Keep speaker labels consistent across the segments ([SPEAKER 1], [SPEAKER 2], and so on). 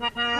[SPEAKER 1] Mm-hmm.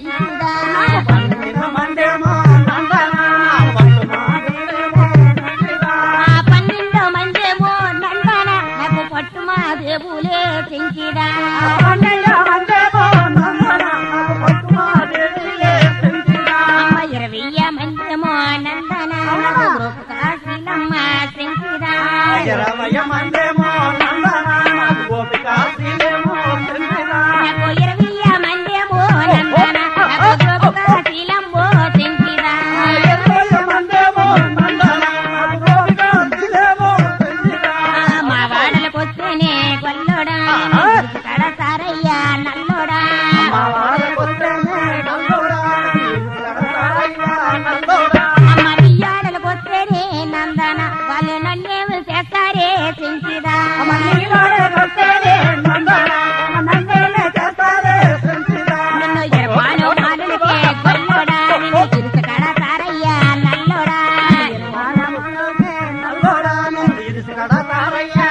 [SPEAKER 2] Andremos நடராமையா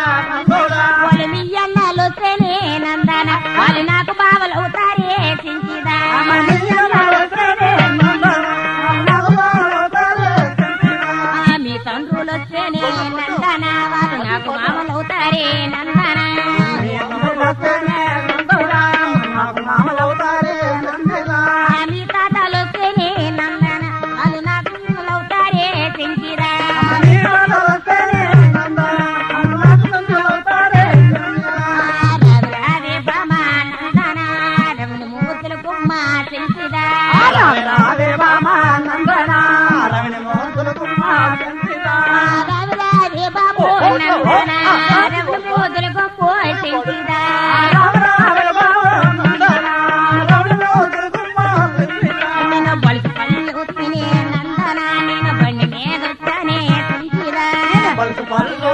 [SPEAKER 2] పళ్ళు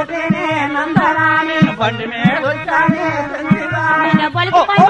[SPEAKER 2] నందరాణి బండి మీద వచ్చానే
[SPEAKER 1] పలుకు